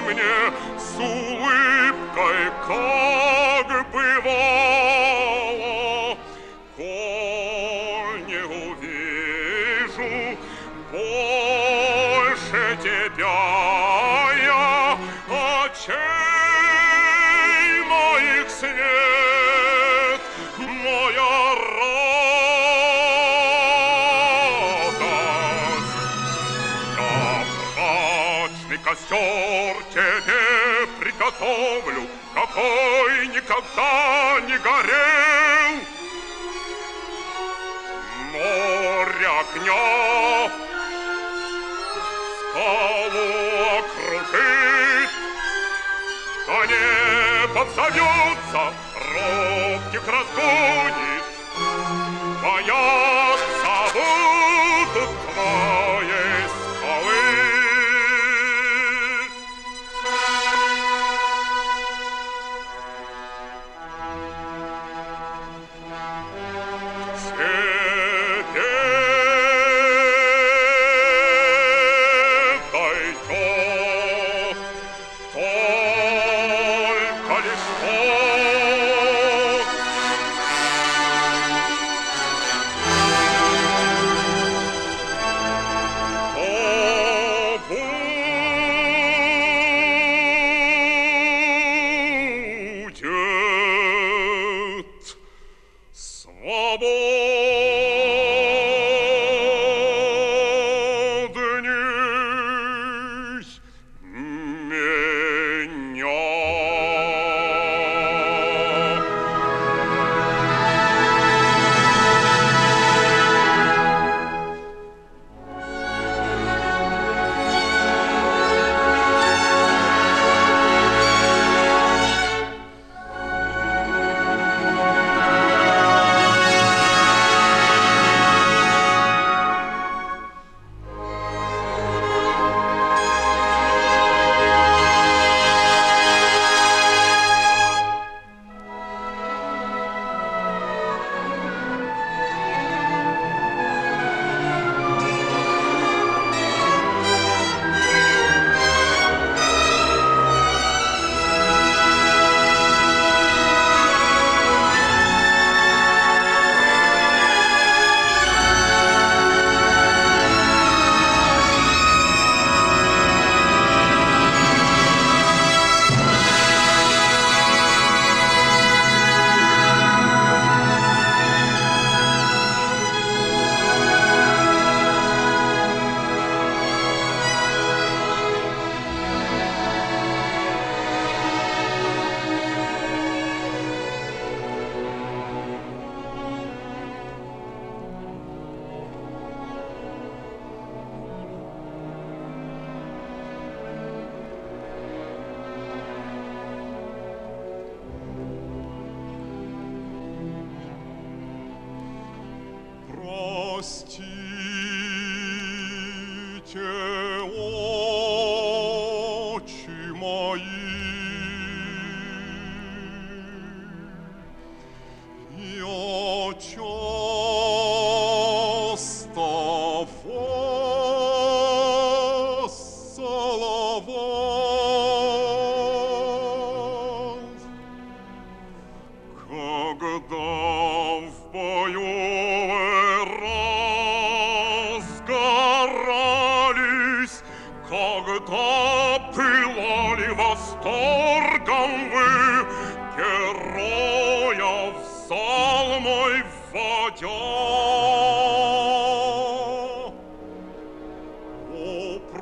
мне с улыбкой, как бывало. Коль не увижу больше тебя я, очей моих свет. Костер тебе приготовлю, какой никогда не горел. Море огня скалу окружит, а небо взовется, робких разгонит. Боятся church.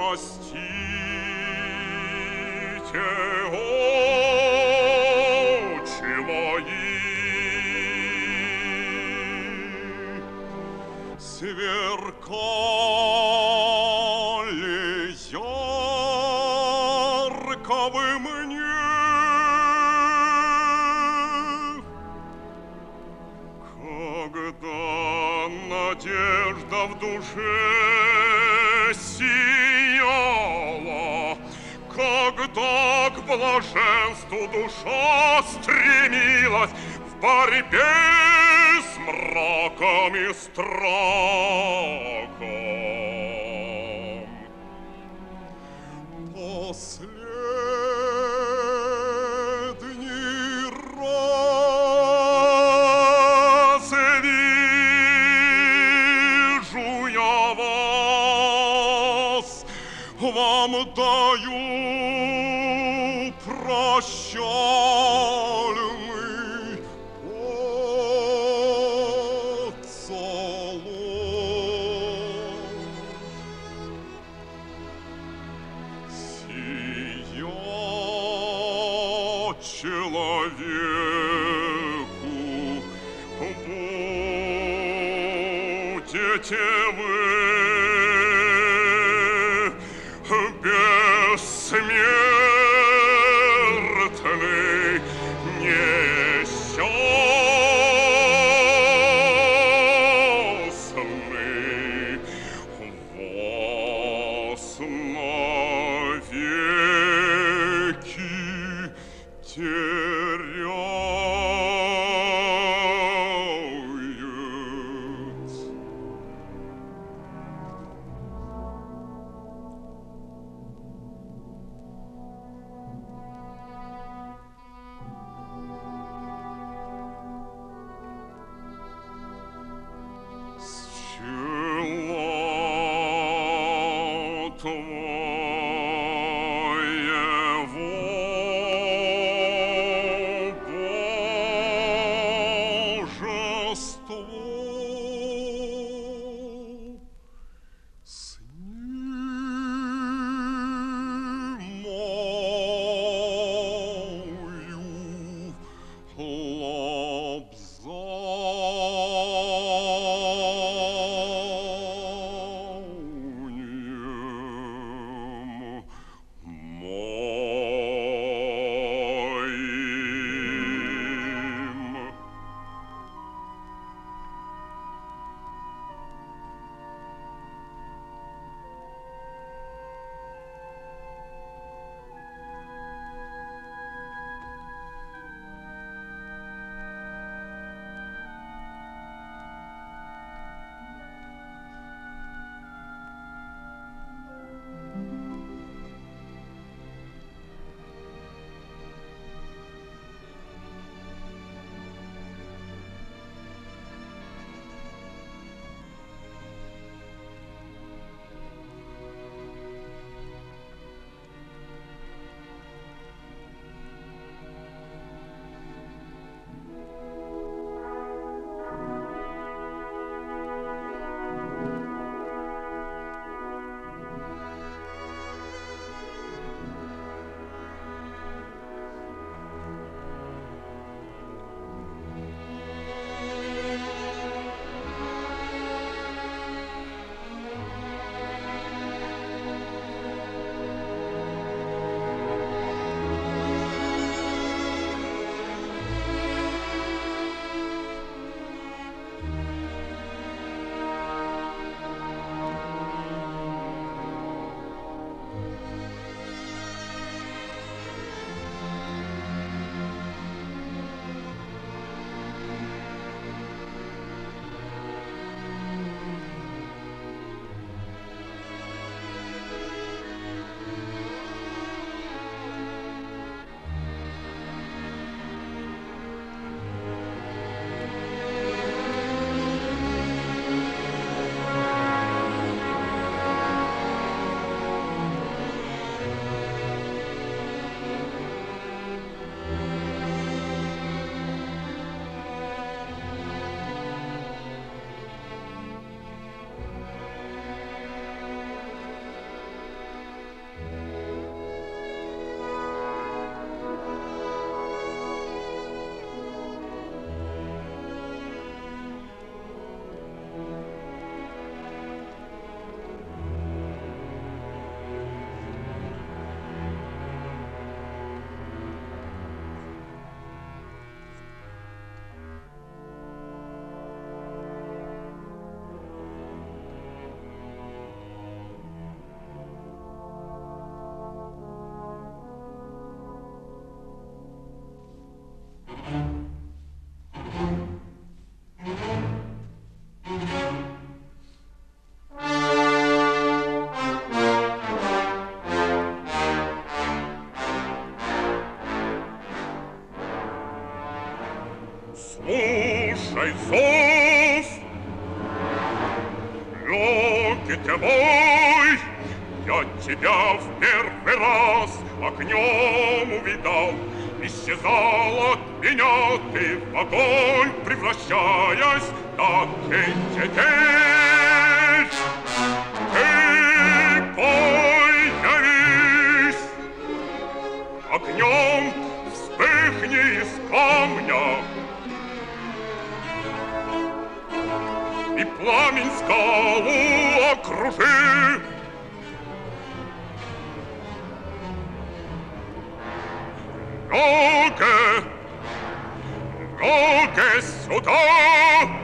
простите, очи мои, сверкали ярко вы мне, когда надежда в душе когда к блаженству душа стремилась в борьбе с мраком и страхом. Вас, вам даю prosiol Ноги твой, я тебя в первый раз огнем увидал. Исчезал от меня ты в огонь, превращаясь, так и теперь. Ты появись, огнем вспыхни из камня, и пламень скалу apocryfy! Noge, noge suda!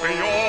peor.